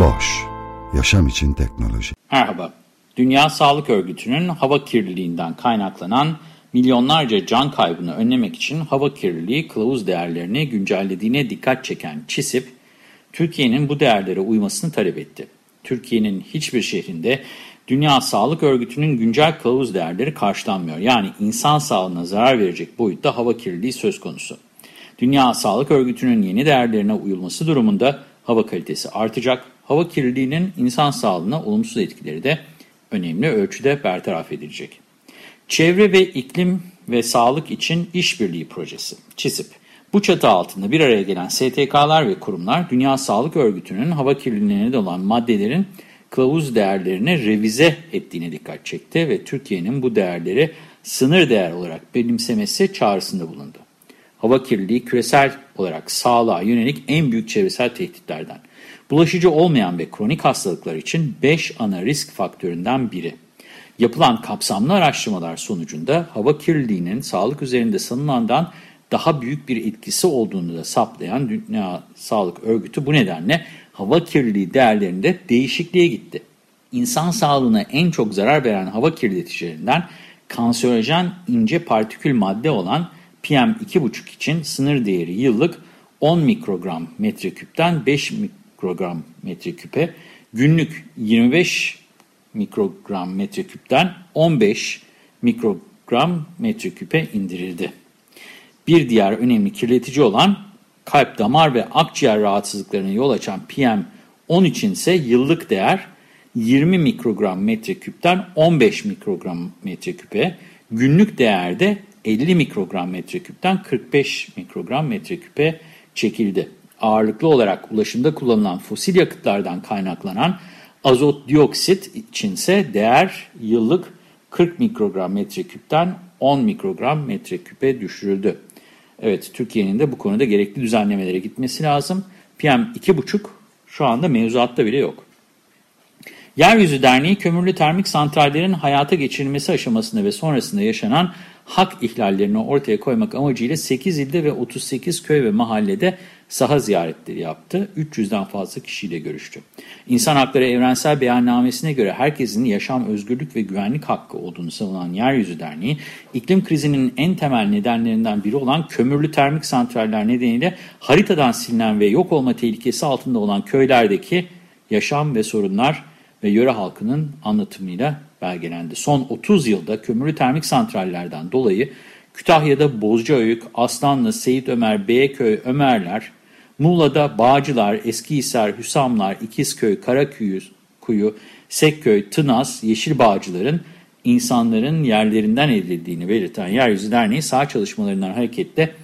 Boş, yaşam için teknoloji. Merhaba, Dünya Sağlık Örgütü'nün hava kirliliğinden kaynaklanan milyonlarca can kaybını önlemek için hava kirliliği kılavuz değerlerini güncellediğine dikkat çeken ÇİSİP, Türkiye'nin bu değerlere uymasını talep etti. Türkiye'nin hiçbir şehrinde Dünya Sağlık Örgütü'nün güncel kılavuz değerleri karşılanmıyor. Yani insan sağlığına zarar verecek boyutta hava kirliliği söz konusu. Dünya Sağlık Örgütü'nün yeni değerlerine uyulması durumunda hava kalitesi artacak. Hava kirliliğinin insan sağlığına olumsuz etkileri de önemli ölçüde bertaraf edilecek. Çevre ve iklim ve sağlık için işbirliği projesi ÇİSİP. Bu çatı altında bir araya gelen STK'lar ve kurumlar Dünya Sağlık Örgütü'nün hava kirliliğine neden olan maddelerin kılavuz değerlerini revize ettiğine dikkat çekti ve Türkiye'nin bu değerleri sınır değer olarak benimsemesi çağrısında bulundu. Hava kirliliği küresel olarak sağlığa yönelik en büyük çevresel tehditlerden. Bulaşıcı olmayan ve kronik hastalıklar için 5 ana risk faktöründen biri. Yapılan kapsamlı araştırmalar sonucunda hava kirliliğinin sağlık üzerinde sanılandan daha büyük bir etkisi olduğunu da saplayan Dünya Sağlık Örgütü bu nedenle hava kirliliği değerlerinde değişikliğe gitti. İnsan sağlığına en çok zarar veren hava kirleticilerinden kanserojen ince partikül madde olan PM2,5 için sınır değeri yıllık 10 mikrogram metreküpten 5 mikrogram metreküpe, günlük 25 mikrogram metreküpten 15 mikrogram metreküpe indirildi. Bir diğer önemli kirletici olan kalp, damar ve akciğer rahatsızlıklarına yol açan PM10 için ise yıllık değer 20 mikrogram metreküpten 15 mikrogram metreküpe, günlük değerde 50 mikrogram metreküpten 45 mikrogram metreküpe çekildi. Ağırlıklı olarak ulaşımda kullanılan fosil yakıtlardan kaynaklanan azot dioksit içinse değer yıllık 40 mikrogram metreküpten 10 mikrogram metreküpe düşürüldü. Evet Türkiye'nin de bu konuda gerekli düzenlemelere gitmesi lazım. PM2,5 şu anda mevzuatta bile yok. Yeryüzü Derneği kömürlü termik santrallerin hayata geçirilmesi aşamasında ve sonrasında yaşanan hak ihlallerini ortaya koymak amacıyla 8 ilde ve 38 köy ve mahallede saha ziyaretleri yaptı. 300'den fazla kişiyle görüştü. İnsan Hakları Evrensel Beyannamesi'ne göre herkesin yaşam, özgürlük ve güvenlik hakkı olduğunu savunan Yeryüzü Derneği, iklim krizinin en temel nedenlerinden biri olan kömürlü termik santraller nedeniyle haritadan silinen ve yok olma tehlikesi altında olan köylerdeki yaşam ve sorunlar ve yöre halkının anlatımıyla belgelendi. Son 30 yılda kömürlü termik santrallerden dolayı Kütahya'da Bozcaöyük, Aslanlı, Seyit Ömer, Beyköy, Ömerler, Muğla'da Bağcılar, Eskihisar, Hüsamlar, İkizköy, Karakuyu, Kuyu, Sekköy, Tınaz, Yeşil Bağcılar'ın insanların yerlerinden edildiğini belirten Yeryüzü Derneği sağ çalışmalarından hareketle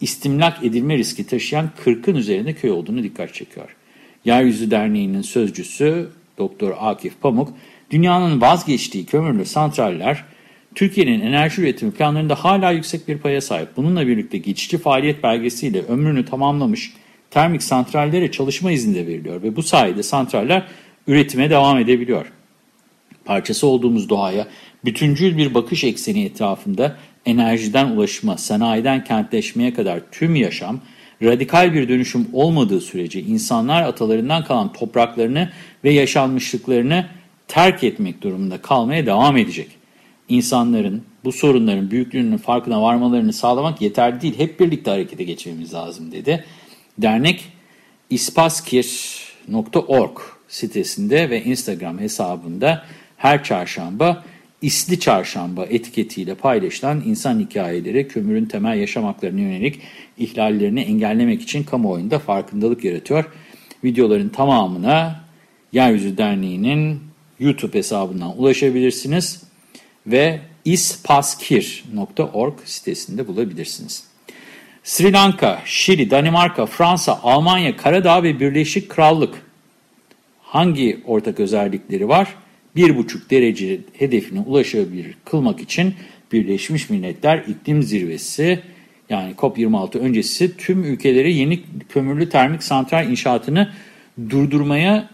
istimlak edilme riski taşıyan 40'ın üzerinde köy olduğunu dikkat çekiyor. Yeryüzü Derneği'nin sözcüsü Doktor Akif Pamuk, dünyanın vazgeçtiği kömürlü santraller, Türkiye'nin enerji üretimi planlarında hala yüksek bir paya sahip. Bununla birlikte geçici faaliyet belgesiyle ömrünü tamamlamış termik santrallere çalışma izni de veriliyor ve bu sayede santraller üretime devam edebiliyor. Parçası olduğumuz doğaya bütüncül bir bakış ekseni etrafında enerjiden ulaşıma, sanayiden kentleşmeye kadar tüm yaşam, radikal bir dönüşüm olmadığı sürece insanlar atalarından kalan topraklarını ve yaşanmışlıklarını terk etmek durumunda kalmaya devam edecek. İnsanların bu sorunların büyüklüğünün farkına varmalarını sağlamak yeterli değil. Hep birlikte harekete geçmemiz lazım dedi. Dernek ispaskir.org sitesinde ve Instagram hesabında her çarşamba İsli Çarşamba etiketiyle paylaşılan insan hikayeleri kömürün temel yaşam haklarına yönelik ihlallerini engellemek için kamuoyunda farkındalık yaratıyor. Videoların tamamına Yeryüzü Derneği'nin YouTube hesabından ulaşabilirsiniz ve ispaskir.org sitesinde bulabilirsiniz. Sri Lanka, Şili, Danimarka, Fransa, Almanya, Karadağ ve Birleşik Krallık hangi ortak özellikleri var? 1,5 derece hedefine ulaşabilir kılmak için Birleşmiş Milletler İklim Zirvesi yani COP26 öncesi tüm ülkeleri yeni kömürlü termik santral inşaatını durdurmaya,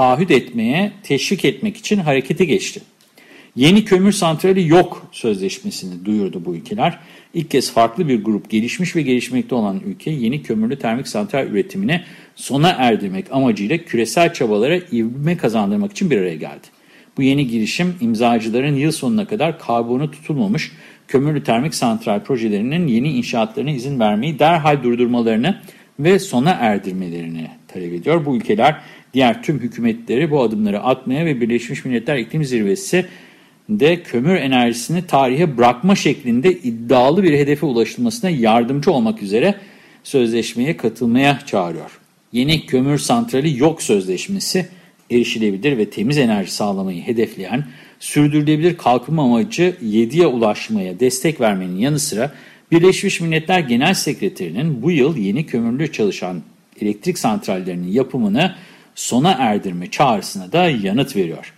taahhüt etmeye, teşvik etmek için harekete geçti. Yeni kömür santrali yok sözleşmesini duyurdu bu ülkeler. İlk kez farklı bir grup gelişmiş ve gelişmekte olan ülke yeni kömürlü termik santral üretimine sona erdirmek amacıyla küresel çabalara ivme kazandırmak için bir araya geldi. Bu yeni girişim imzacıların yıl sonuna kadar karbonu tutulmamış kömürlü termik santral projelerinin yeni inşaatlarına izin vermeyi derhal durdurmalarını ve sona erdirmelerini talep ediyor. Bu ülkeler diğer tüm hükümetleri bu adımları atmaya ve Birleşmiş Milletler İklim Zirvesi de kömür enerjisini tarihe bırakma şeklinde iddialı bir hedefe ulaşılmasına yardımcı olmak üzere sözleşmeye katılmaya çağırıyor. Yeni kömür santrali yok sözleşmesi erişilebilir ve temiz enerji sağlamayı hedefleyen sürdürülebilir kalkınma amacı 7'ye ulaşmaya destek vermenin yanı sıra Birleşmiş Milletler Genel Sekreterinin bu yıl yeni kömürlü çalışan elektrik santrallerinin yapımını sona erdirme çağrısına da yanıt veriyor.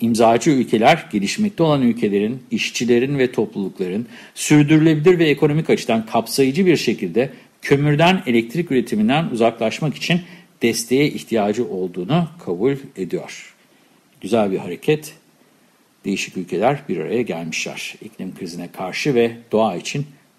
İmzacı ülkeler, gelişmekte olan ülkelerin, işçilerin ve toplulukların sürdürülebilir ve ekonomik açıdan kapsayıcı bir şekilde kömürden elektrik üretiminden uzaklaşmak için desteğe ihtiyacı olduğunu kabul ediyor. Güzel bir hareket. Değişik ülkeler bir araya gelmişler. İklim krizine karşı ve doğa için